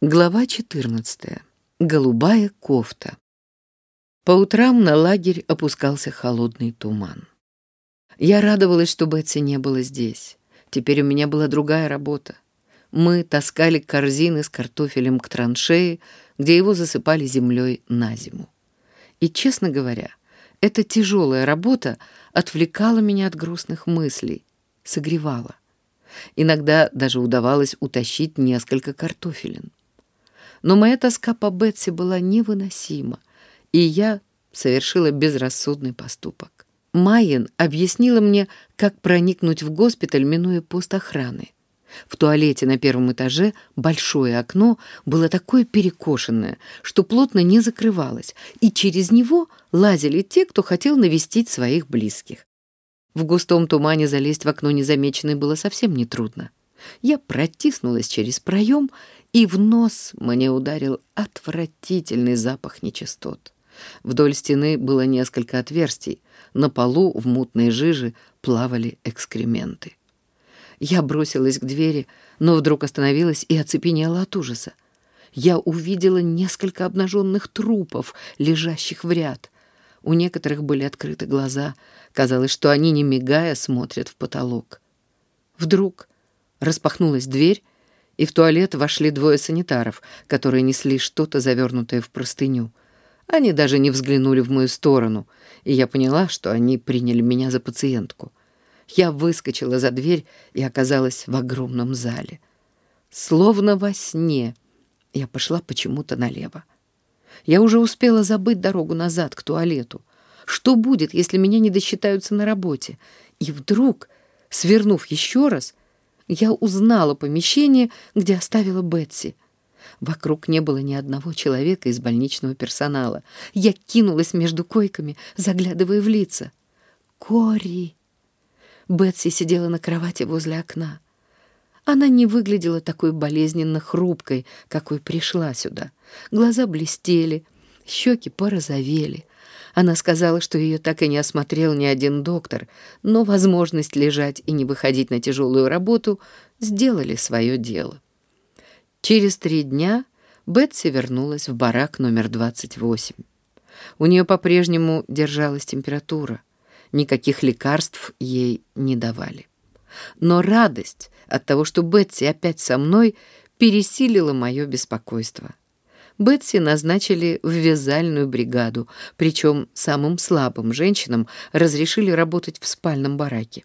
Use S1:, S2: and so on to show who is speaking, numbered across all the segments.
S1: Глава 14. Голубая кофта. По утрам на лагерь опускался холодный туман. Я радовалась, что Бетси не было здесь. Теперь у меня была другая работа. Мы таскали корзины с картофелем к траншеи, где его засыпали землей на зиму. И, честно говоря, эта тяжелая работа отвлекала меня от грустных мыслей, согревала. Иногда даже удавалось утащить несколько картофелин. Но моя тоска по Бетси была невыносима, и я совершила безрассудный поступок. Майен объяснила мне, как проникнуть в госпиталь, минуя пост охраны. В туалете на первом этаже большое окно было такое перекошенное, что плотно не закрывалось, и через него лазили те, кто хотел навестить своих близких. В густом тумане залезть в окно незамеченной было совсем нетрудно. Я протиснулась через проем и в нос мне ударил отвратительный запах нечистот. Вдоль стены было несколько отверстий, на полу в мутной жиже плавали экскременты. Я бросилась к двери, но вдруг остановилась и оцепенела от ужаса. Я увидела несколько обнаженных трупов, лежащих в ряд. У некоторых были открыты глаза. Казалось, что они, не мигая, смотрят в потолок. Вдруг распахнулась дверь, и в туалет вошли двое санитаров, которые несли что-то завернутое в простыню. Они даже не взглянули в мою сторону, и я поняла, что они приняли меня за пациентку. Я выскочила за дверь и оказалась в огромном зале. Словно во сне я пошла почему-то налево. Я уже успела забыть дорогу назад к туалету. Что будет, если меня не досчитаются на работе? И вдруг, свернув еще раз, я узнала помещение, где оставила Бетси. Вокруг не было ни одного человека из больничного персонала. Я кинулась между койками, заглядывая в лица. «Кори!» Бетси сидела на кровати возле окна. Она не выглядела такой болезненно хрупкой, какой пришла сюда. Глаза блестели, щеки порозовели. Она сказала, что ее так и не осмотрел ни один доктор, но возможность лежать и не выходить на тяжелую работу сделали свое дело. Через три дня Бетси вернулась в барак номер 28. У нее по-прежнему держалась температура. Никаких лекарств ей не давали. Но радость от того, что Бетси опять со мной, пересилила мое беспокойство. Бетси назначили в вязальную бригаду, причем самым слабым женщинам разрешили работать в спальном бараке.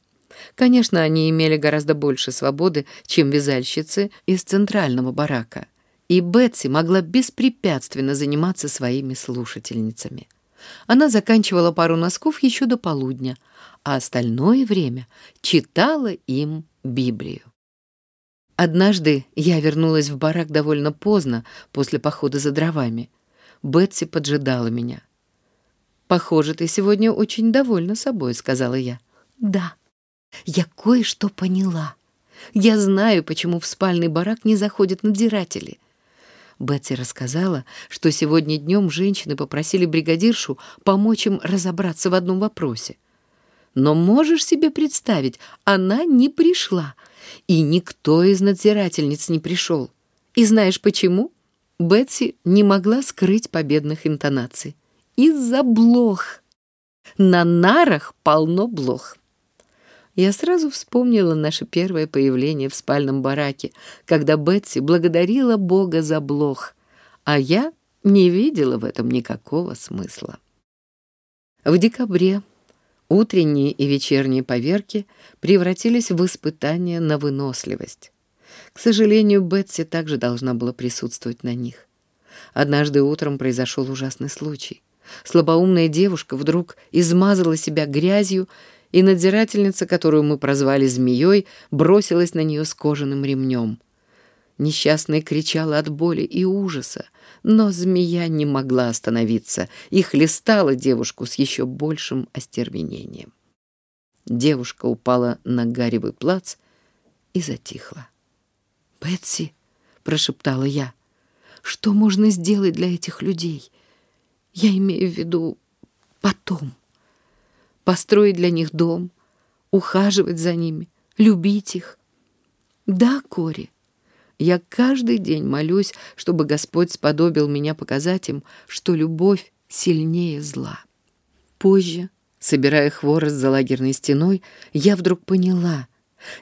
S1: Конечно, они имели гораздо больше свободы, чем вязальщицы из центрального барака, и Бетси могла беспрепятственно заниматься своими слушательницами. Она заканчивала пару носков еще до полудня, а остальное время читала им Библию. Однажды я вернулась в барак довольно поздно, после похода за дровами. Бетси поджидала меня. «Похоже, ты сегодня очень довольна собой», — сказала я. «Да, я кое-что поняла. Я знаю, почему в спальный барак не заходят надзиратели». Бетси рассказала, что сегодня днем женщины попросили бригадиршу помочь им разобраться в одном вопросе. Но можешь себе представить, она не пришла — и никто из надзирательниц не пришел. И знаешь почему? Бетси не могла скрыть победных интонаций. Из-за блох. На нарах полно блох. Я сразу вспомнила наше первое появление в спальном бараке, когда Бетси благодарила Бога за блох, а я не видела в этом никакого смысла. В декабре Утренние и вечерние поверки превратились в испытания на выносливость. К сожалению, Бетси также должна была присутствовать на них. Однажды утром произошел ужасный случай. Слабоумная девушка вдруг измазала себя грязью, и надзирательница, которую мы прозвали «змеей», бросилась на нее с кожаным ремнем. Несчастная кричала от боли и ужаса, но змея не могла остановиться и хлестала девушку с еще большим остервенением. Девушка упала на гаревый плац и затихла. «Бетси», — прошептала я, — «что можно сделать для этих людей? Я имею в виду потом. Построить для них дом, ухаживать за ними, любить их. Да, Кори, Я каждый день молюсь, чтобы Господь сподобил меня показать им, что любовь сильнее зла. Позже, собирая хворост за лагерной стеной, я вдруг поняла.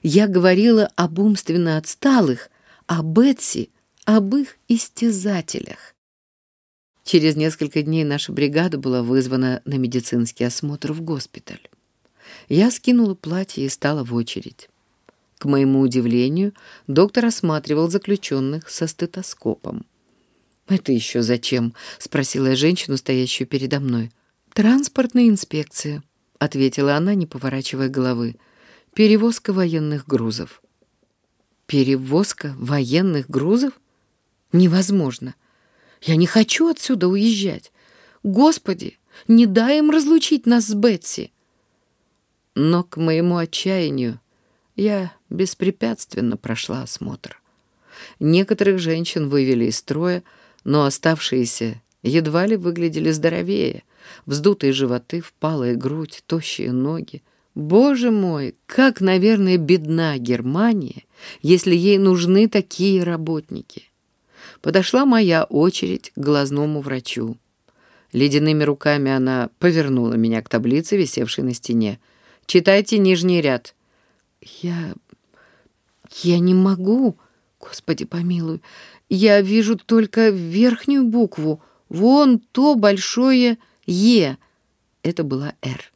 S1: Я говорила об умственно отсталых, а Бетси — об их истязателях. Через несколько дней наша бригада была вызвана на медицинский осмотр в госпиталь. Я скинула платье и стала в очередь. К моему удивлению, доктор осматривал заключенных со стетоскопом. «Это еще зачем?» — спросила я женщину, стоящую передо мной. «Транспортная инспекция», — ответила она, не поворачивая головы. «Перевозка военных грузов». «Перевозка военных грузов? Невозможно. Я не хочу отсюда уезжать. Господи, не дай им разлучить нас с Бетси!» Но к моему отчаянию я беспрепятственно прошла осмотр. Некоторых женщин вывели из строя, но оставшиеся едва ли выглядели здоровее. Вздутые животы, впалая грудь, тощие ноги. Боже мой, как, наверное, бедна Германия, если ей нужны такие работники. Подошла моя очередь к глазному врачу. Ледяными руками она повернула меня к таблице, висевшей на стене. «Читайте нижний ряд». «Я... я не могу, Господи помилуй. Я вижу только верхнюю букву. Вон то большое «Е». Это была «Р».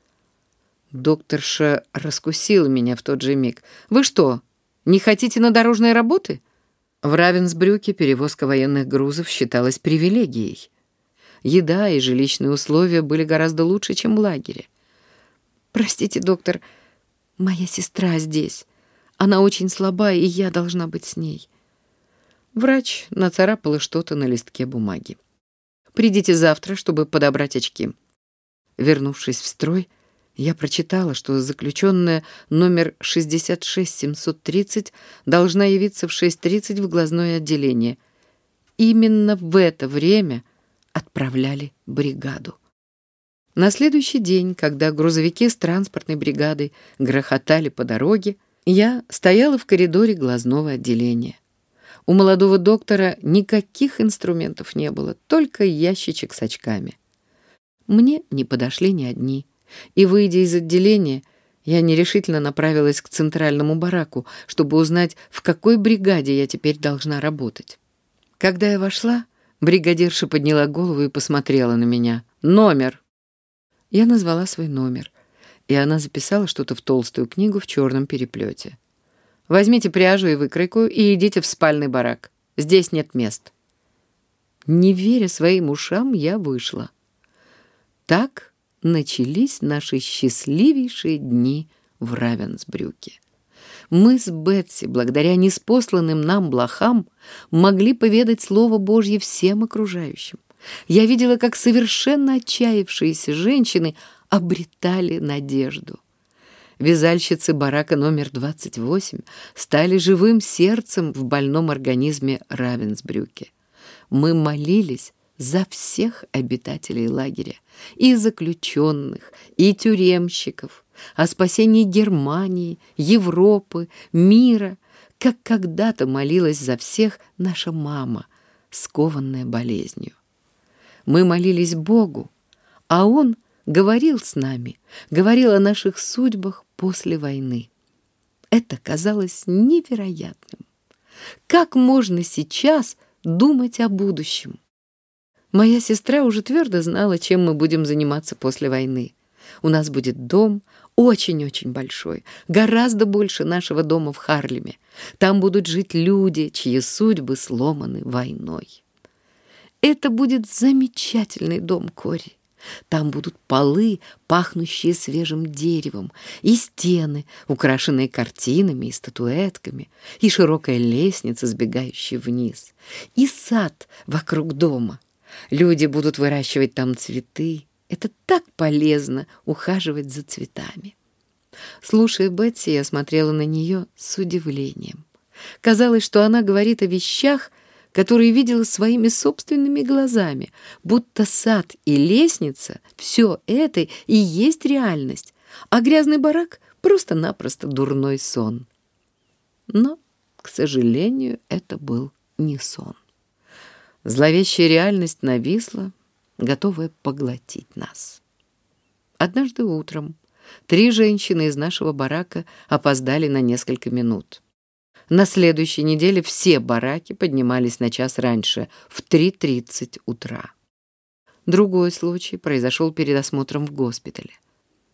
S1: Докторша раскусила меня в тот же миг. «Вы что, не хотите на дорожные работы?» В Равенсбрюке перевозка военных грузов считалась привилегией. Еда и жилищные условия были гораздо лучше, чем в лагере. «Простите, доктор, моя сестра здесь. Она очень слаба, и я должна быть с ней». Врач нацарапала что-то на листке бумаги. «Придите завтра, чтобы подобрать очки». Вернувшись в строй, я прочитала, что заключенная номер 66730 должна явиться в 6.30 в глазное отделение. Именно в это время отправляли бригаду. На следующий день, когда грузовики с транспортной бригадой грохотали по дороге, я стояла в коридоре глазного отделения. У молодого доктора никаких инструментов не было, только ящичек с очками. Мне не подошли ни одни. И, выйдя из отделения, я нерешительно направилась к центральному бараку, чтобы узнать, в какой бригаде я теперь должна работать. Когда я вошла, бригадирша подняла голову и посмотрела на меня. «Номер!» Я назвала свой номер, и она записала что-то в толстую книгу в черном переплете. Возьмите пряжу и выкройку и идите в спальный барак. Здесь нет мест». Не веря своим ушам, я вышла. Так начались наши счастливейшие дни в Равенсбрюке. Мы с Бетси, благодаря неспосланным нам блохам, могли поведать Слово Божье всем окружающим. Я видела, как совершенно отчаявшиеся женщины обретали надежду. Вязальщицы барака номер 28 стали живым сердцем в больном организме Равенсбрюке. Мы молились за всех обитателей лагеря, и заключенных, и тюремщиков, о спасении Германии, Европы, мира, как когда-то молилась за всех наша мама, скованная болезнью. Мы молились Богу, а Он говорил с нами, говорил о наших судьбах после войны. Это казалось невероятным. Как можно сейчас думать о будущем? Моя сестра уже твердо знала, чем мы будем заниматься после войны. У нас будет дом, очень-очень большой, гораздо больше нашего дома в Харлеме. Там будут жить люди, чьи судьбы сломаны войной. Это будет замечательный дом, Кори. Там будут полы, пахнущие свежим деревом, и стены, украшенные картинами и статуэтками, и широкая лестница, сбегающая вниз, и сад вокруг дома. Люди будут выращивать там цветы. Это так полезно ухаживать за цветами. Слушая Бетси, я смотрела на нее с удивлением. Казалось, что она говорит о вещах, которые видела своими собственными глазами, будто сад и лестница — все это и есть реальность, а грязный барак — просто-напросто дурной сон. Но, К сожалению, это был не сон. Зловещая реальность нависла, готовая поглотить нас. Однажды утром три женщины из нашего барака опоздали на несколько минут. На следующей неделе все бараки поднимались на час раньше, в 3.30 утра. Другой случай произошел перед осмотром в госпитале.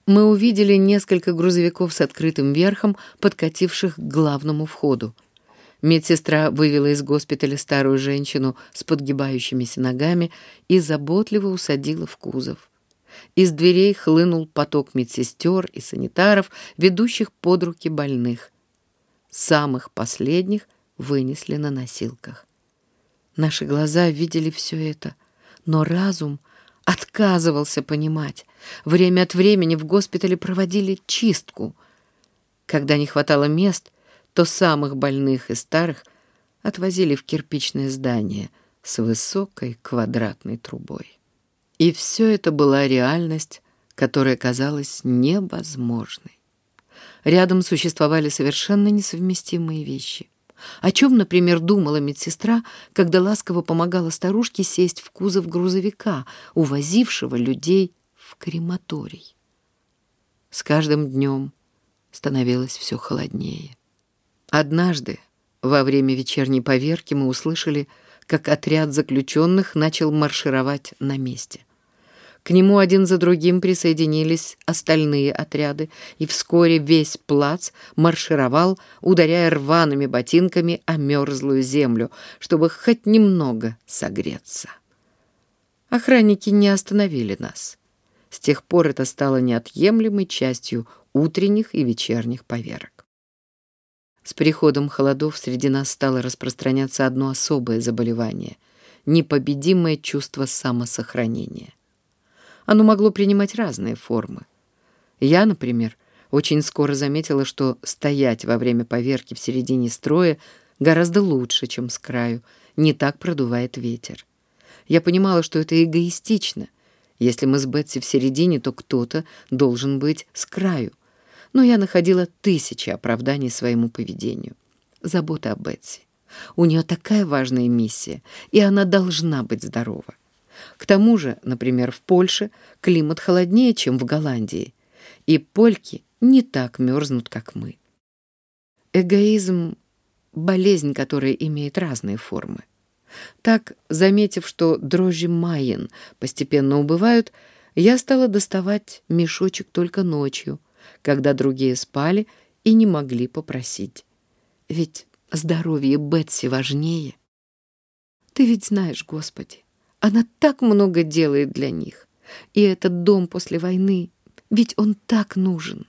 S1: Мы увидели несколько грузовиков с открытым верхом, подкативших к главному входу. Медсестра вывела из госпиталя старую женщину с подгибающимися ногами и заботливо усадила в кузов. Из дверей хлынул поток медсестер и санитаров, ведущих под руки больных. Самых последних вынесли на носилках. Наши глаза видели все это, но разум отказывался понимать. Время от времени в госпитале проводили чистку. Когда не хватало мест, то самых больных и старых отвозили в кирпичное здание с высокой квадратной трубой. И все это была реальность, которая казалась невозможной. Рядом существовали совершенно несовместимые вещи. О чем, например, думала медсестра, когда ласково помогала старушке сесть в кузов грузовика, увозившего людей в крематорий. С каждым днем становилось все холоднее. Однажды, во время вечерней поверки, мы услышали, как отряд заключенных начал маршировать на месте. К нему один за другим присоединились остальные отряды, и вскоре весь плац маршировал, ударяя рваными ботинками о мерзлую землю, чтобы хоть немного согреться. Охранники не остановили нас. С тех пор это стало неотъемлемой частью утренних и вечерних поверок. С приходом холодов среди нас стало распространяться одно особое заболевание — непобедимое чувство самосохранения. Оно могло принимать разные формы. Я, например, очень скоро заметила, что стоять во время поверки в середине строя гораздо лучше, чем с краю, не так продувает ветер. Я понимала, что это эгоистично. Если мы с Бетси в середине, то кто-то должен быть с краю. Но я находила тысячи оправданий своему поведению. Забота о Бетси. У нее такая важная миссия, и она должна быть здорова. К тому же, например, в Польше климат холоднее, чем в Голландии, и польки не так мерзнут, как мы. Эгоизм — болезнь, которая имеет разные формы. Так, заметив, что дрожжи майен постепенно убывают, я стала доставать мешочек только ночью, когда другие спали и не могли попросить. Ведь здоровье Бетси важнее. Ты ведь знаешь, Господи, она так много делает для них. И этот дом после войны, ведь он так нужен.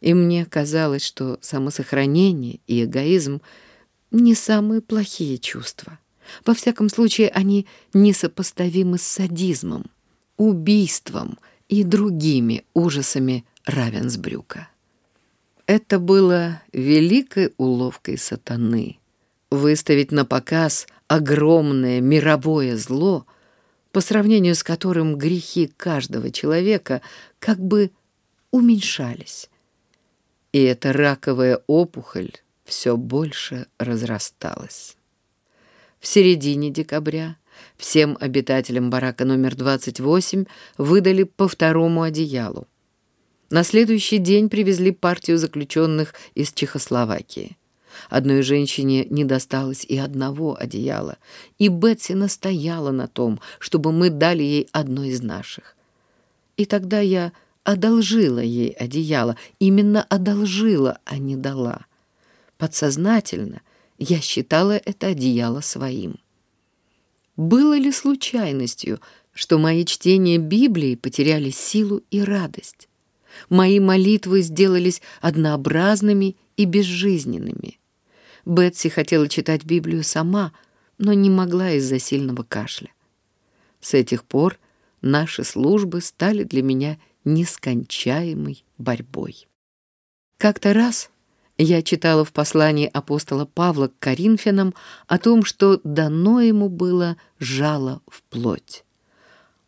S1: И мне казалось, что самосохранение и эгоизм не самые плохие чувства. Во всяком случае, они несопоставимы с садизмом, убийством и другими ужасами Равенсбрюка. Это было великой уловкой сатаны — выставить на показ огромное мировое зло, по сравнению с которым грехи каждого человека как бы уменьшались. И эта раковая опухоль все больше разрасталась. В середине декабря всем обитателям барака номер 28 выдали по второму одеялу. На следующий день привезли партию заключенных из Чехословакии. Одной женщине не досталось и одного одеяла, и Бетси настояла на том, чтобы мы дали ей одно из наших. И тогда я одолжила ей одеяло, именно одолжила, а не дала. Подсознательно я считала это одеяло своим. Было ли случайностью, что мои чтения Библии потеряли силу и радость? Мои молитвы сделались однообразными и безжизненными. Бетси хотела читать Библию сама, но не могла из-за сильного кашля. С этих пор наши службы стали для меня нескончаемой борьбой. Как-то раз я читала в послании апостола Павла к Коринфянам о том, что дано ему было жало в плоть.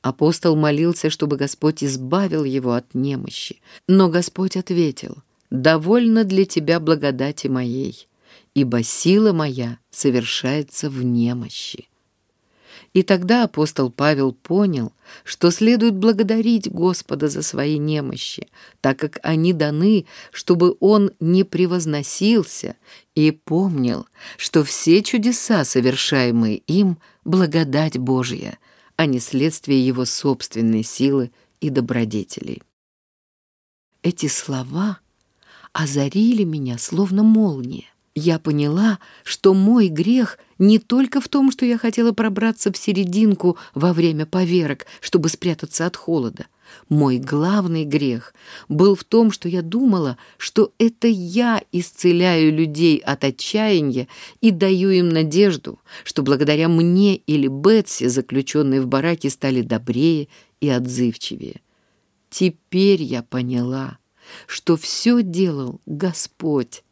S1: Апостол молился, чтобы Господь избавил его от немощи, но Господь ответил, «Довольно для тебя благодати моей, ибо сила моя совершается в немощи. И тогда апостол Павел понял, что следует благодарить Господа за свои немощи, так как они даны, чтобы он не превозносился, и помнил, что все чудеса, совершаемые им, благодать Божья, а не следствие его собственной силы и добродетелей. Эти слова озарили меня, словно молния я поняла, что мой грех не только в том, что я хотела пробраться в серединку во время поверок, чтобы спрятаться от холода. Мой главный грех был в том, что я думала, что это я исцеляю людей от отчаяния и даю им надежду, что благодаря мне или Бетси заключенные в бараке стали добрее и отзывчивее. Теперь я поняла, что все делал Господь,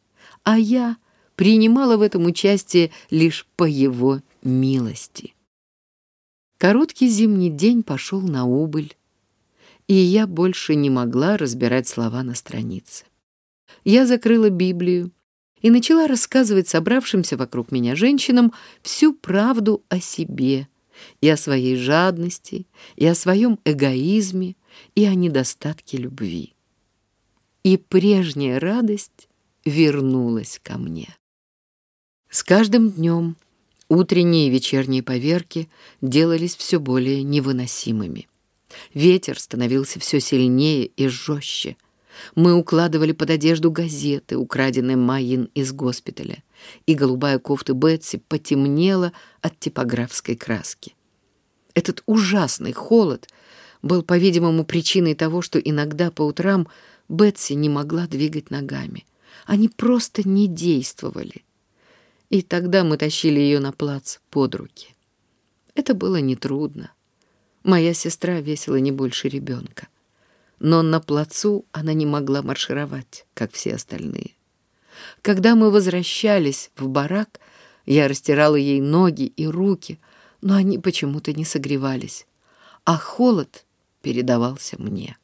S1: а я принимала в этом участие лишь по его милости. Короткий зимний день пошел на убыль, и я больше не могла разбирать слова на странице. Я закрыла Библию и начала рассказывать собравшимся вокруг меня женщинам всю правду о себе и о своей жадности, и о своем эгоизме, и о недостатке любви. И прежняя радость вернулась ко мне. С каждым днем утренние и вечерние поверки делались все более невыносимыми. Ветер становился все сильнее и жестче. Мы укладывали под одежду газеты, украденные Майин из госпиталя, и голубая кофта Бетси потемнела от типографской краски. Этот ужасный холод был, по-видимому, причиной того, что иногда по утрам Бетси не могла двигать ногами. Они просто не действовали. И тогда мы тащили ее на плац под руки. Это было нетрудно. Моя сестра весила не больше ребенка. Но на плацу она не могла маршировать, как все остальные. Когда мы возвращались в барак, я растирала ей ноги и руки, но они почему-то не согревались, а холод передавался мне.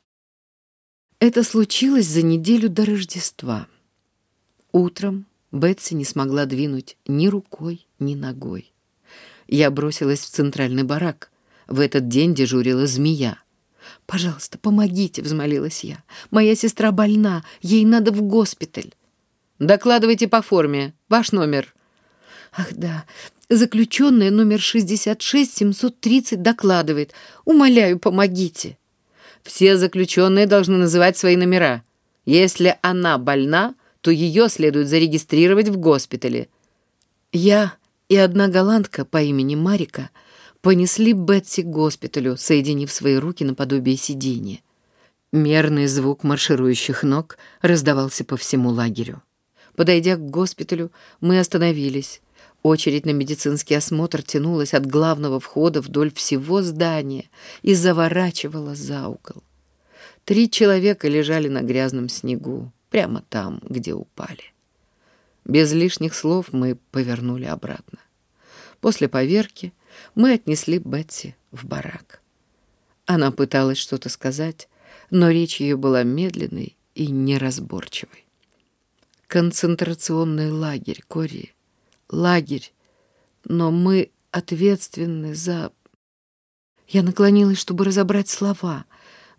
S1: Это случилось за неделю до Рождества. Утром Бетси не смогла двинуть ни рукой, ни ногой. Я бросилась в центральный барак. В этот день дежурила змея. «Пожалуйста, помогите», — взмолилась я. «Моя сестра больна, ей надо в госпиталь». «Докладывайте по форме. Ваш номер». «Ах да, заключенная номер 66-730 докладывает. Умоляю, помогите».
S2: «Все заключенные должны называть свои номера. Если она больна, то ее следует зарегистрировать в госпитале.
S1: Я и одна голландка по имени Марика понесли Бетси к госпиталю, соединив свои руки наподобие сидения. Мерный звук марширующих ног раздавался по всему лагерю. Подойдя к госпиталю, мы остановились. Очередь на медицинский осмотр тянулась от главного входа вдоль всего здания и заворачивала за угол. Три человека лежали на грязном снегу прямо там, где упали. Без лишних слов мы повернули обратно. После поверки мы отнесли Бетси в барак. Она пыталась что-то сказать, но речь ее была медленной и неразборчивой. Концентрационный лагерь, Кори. Лагерь. Но мы ответственны за... Я наклонилась, чтобы разобрать слова.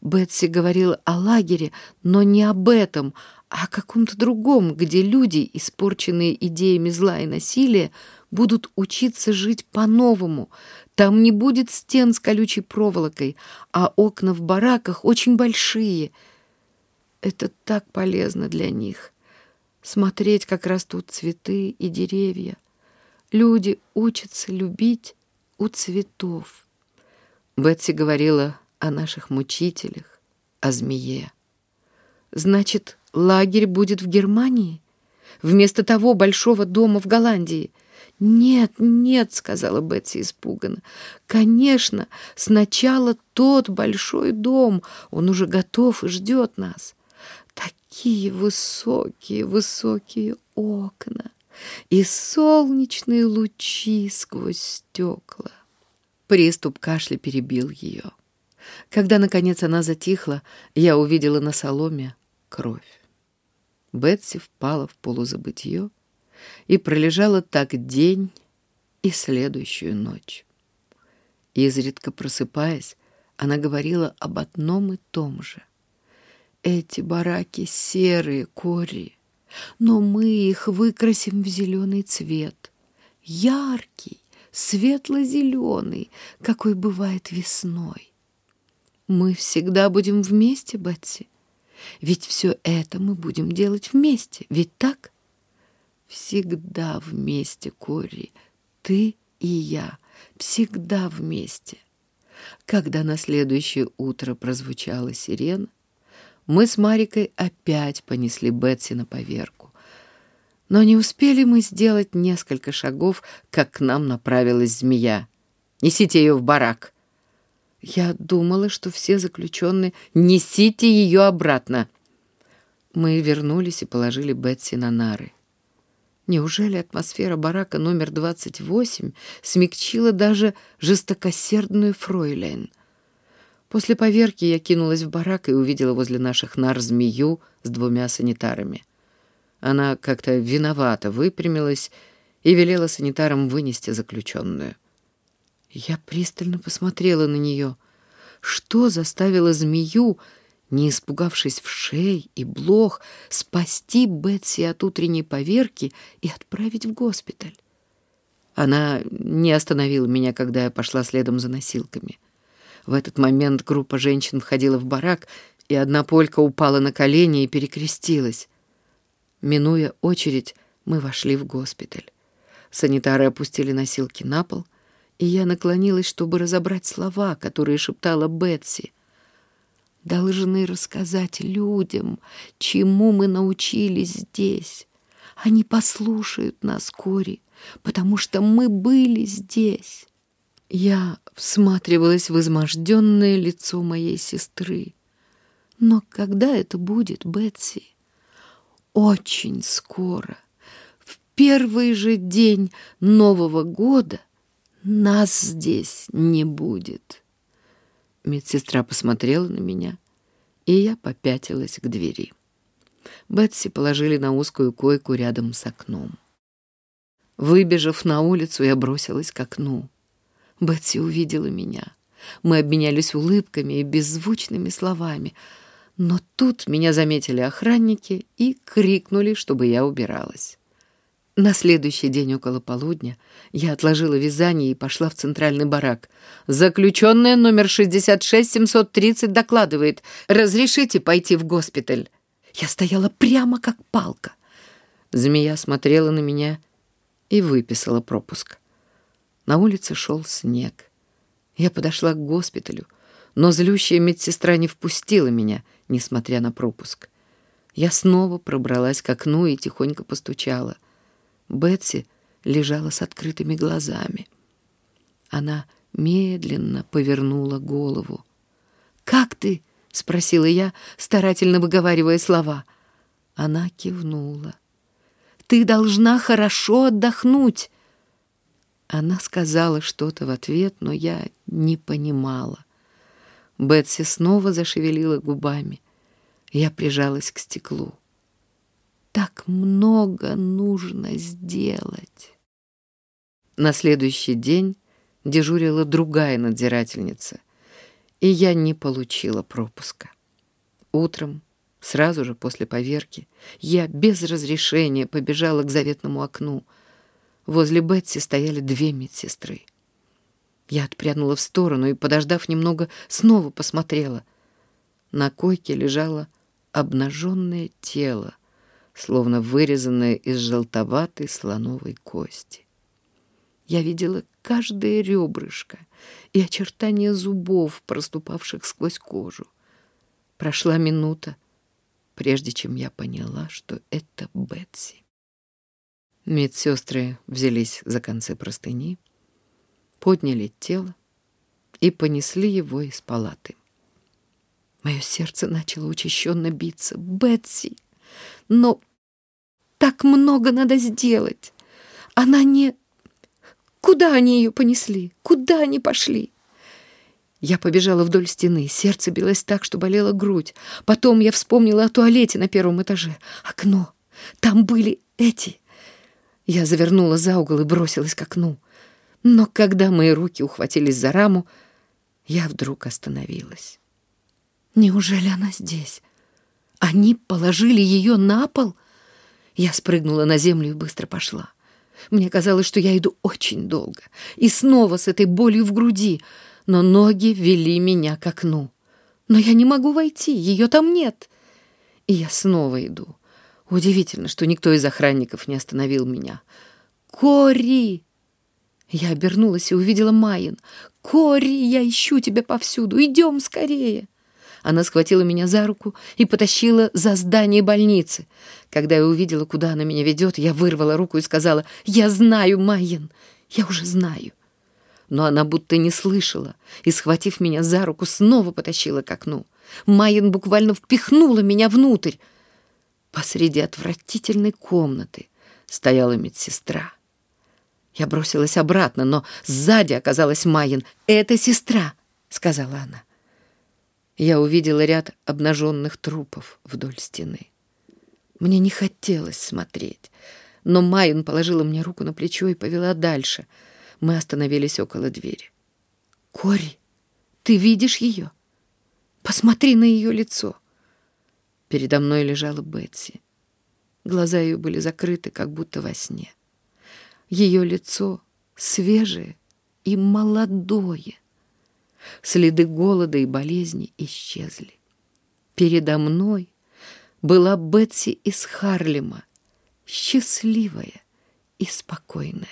S1: Бетси говорила о лагере, но не об этом, а о каком-то другом, где люди, испорченные идеями зла и насилия, будут учиться жить по-новому. Там не будет стен с колючей проволокой, а окна в бараках очень большие. Это так полезно для них. Смотреть, как растут цветы и деревья. Люди учатся любить у цветов. Бетси говорила о наших мучителях, о змее. Значит, лагерь будет в Германии? Вместо того большого дома в Голландии? «Нет, нет», — сказала Бетси испуганно. «Конечно, сначала тот большой дом, он уже готов и ждет нас. Такие высокие, высокие окна и солнечные лучи сквозь стекла». Приступ кашля перебил ее. Когда, наконец, она затихла, я увидела на соломе кровь. Бетси впала в полузабытье и пролежала так день и следующую ночь. Изредка просыпаясь, она говорила об одном и том же. «Эти бараки серые, Кори, но мы их выкрасим в зеленый цвет. Яркий, светло-зеленый, какой бывает весной. Мы всегда будем вместе, Бетси. Ведь все это мы будем делать вместе, ведь так? Всегда вместе, Кори, ты и я, всегда вместе. Когда на следующее утро прозвучала сирена, мы с Марикой опять понесли Бетси на поверку. Но не успели мы сделать несколько шагов, как к нам направилась змея. «Несите ее в барак!» Я думала, что все заключенные «Несите ее обратно!» Мы вернулись и положили Бетси на нары. Неужели атмосфера барака номер 28 смягчила даже жестокосердную фройлен? После поверки я кинулась в барак и увидела возле наших нар змею с двумя санитарами. Она как-то виновато выпрямилась и велела санитарам вынести заключенную. Я пристально посмотрела на нее. Что заставило змею, не испугавшись в шей и блох, спасти Бетси от утренней поверки и отправить в госпиталь? Она не остановила меня, когда я пошла следом за носилками. В этот момент группа женщин входила в барак, и одна полька упала на колени и перекрестилась. Минуя очередь, мы вошли в госпиталь. Санитары опустили носилки на пол — и я наклонилась, чтобы разобрать слова, которые шептала Бетси. «Должны рассказать людям, чему мы научились здесь. Они послушают нас, Кори, потому что мы были здесь». Я всматривалась в изможденное лицо моей сестры. Но когда это будет, Бетси? Очень скоро, в первый же день Нового года, нас здесь не будет. Медсестра посмотрела на меня, и я попятилась к двери. Бетси положили на узкую койку рядом с окном. Выбежав на улицу, я бросилась к окну. Бетси увидела меня. Мы обменялись улыбками и беззвучными словами. Но тут меня заметили охранники и крикнули, чтобы я убиралась. На следующий день около полудня я отложила вязание и пошла в центральный барак. Заключенная номер 66730 докладывает. «Разрешите пойти в госпиталь?» Я стояла прямо как палка. Змея смотрела на меня и выписала пропуск. На улице шел снег. Я подошла к госпиталю, но злющая медсестра не впустила меня, несмотря на пропуск. Я снова пробралась к окну и тихонько постучала — Бетси лежала с открытыми глазами. Она медленно повернула голову. «Как ты?» — спросила я, старательно выговаривая слова. Она кивнула. «Ты должна хорошо отдохнуть!» Она сказала что-то в ответ, но я не понимала. Бетси снова зашевелила губами. Я прижалась к стеклу так много нужно сделать. На следующий день дежурила другая надзирательница, и я не получила пропуска. Утром, сразу же после поверки, я без разрешения побежала к заветному окну. Возле Бетси стояли две медсестры. Я отпрянула в сторону и, подождав немного, снова посмотрела. На койке лежало обнаженное тело, словно вырезанная из желтоватой слоновой кости. Я видела каждое ребрышко и очертания зубов, проступавших сквозь кожу. Прошла минута, прежде чем я поняла, что это Бетси. Медсестры взялись за концы простыни, подняли тело и понесли его из палаты. Мое сердце начало учащенно биться. «Бетси!» Но так много надо сделать. Она не... Куда они ее понесли? Куда они пошли? Я побежала вдоль стены. Сердце билось так, что болела грудь. Потом я вспомнила о туалете на первом этаже. Окно. Там были эти... Я завернула за угол и бросилась к окну. Но когда мои руки ухватились за раму, я вдруг остановилась. Неужели она здесь? Они положили ее на пол? Я спрыгнула на землю и быстро пошла. Мне казалось, что я иду очень долго. И снова с этой болью в груди. Но ноги вели меня к окну. Но я не могу войти, ее там нет. И я снова иду. Удивительно, что никто из охранников не остановил меня. «Кори!» Я обернулась и увидела Майен. «Кори, я ищу тебя повсюду! Идем скорее!» Она схватила меня за руку и потащила за здание больницы. Когда я увидела, куда она меня ведет, я вырвала руку и сказала «Я знаю, Майен, я уже знаю». Но она будто не слышала и, схватив меня за руку, снова потащила к окну. Майен буквально впихнула меня внутрь. Посреди отвратительной комнаты стояла медсестра. Я бросилась обратно, но сзади оказалась Майен. «Это сестра», — сказала она. Я увидела ряд обнаженных трупов вдоль стены. Мне не хотелось смотреть, но Майен положила мне руку на плечо и повела дальше. Мы остановились около двери. «Кори, ты видишь ее? Посмотри на ее лицо!» Передо мной лежала Бетси. Глаза ее были закрыты, как будто во сне. Ее лицо свежее и молодое. Следы голода и болезни исчезли. Передо мной была Бетси из Харлема, счастливая и спокойная.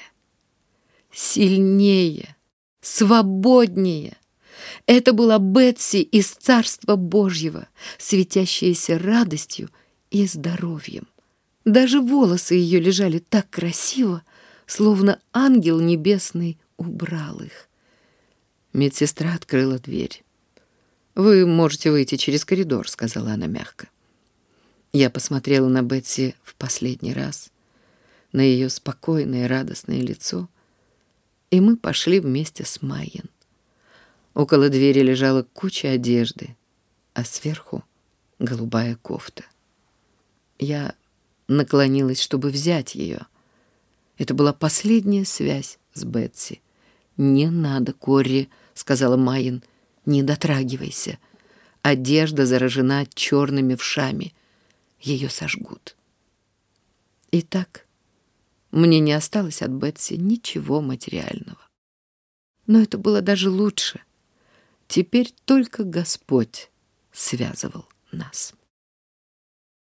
S1: Сильнее, свободнее. Это была Бетси из Царства Божьего, светящаяся радостью и здоровьем. Даже волосы ее лежали так красиво, словно ангел небесный убрал их. Медсестра открыла дверь. «Вы можете выйти через коридор», — сказала она мягко. Я посмотрела на Бетси в последний раз, на ее спокойное и радостное лицо, и мы пошли вместе с Майен. Около двери лежала куча одежды, а сверху — голубая кофта. Я наклонилась, чтобы взять ее — это была последняя связь с Бетси. «Не надо, Корри», — сказала Майен, — «не дотрагивайся. Одежда заражена черными вшами. Ее сожгут». Итак, мне не осталось от Бетси ничего материального. Но это было даже лучше. Теперь только Господь связывал нас.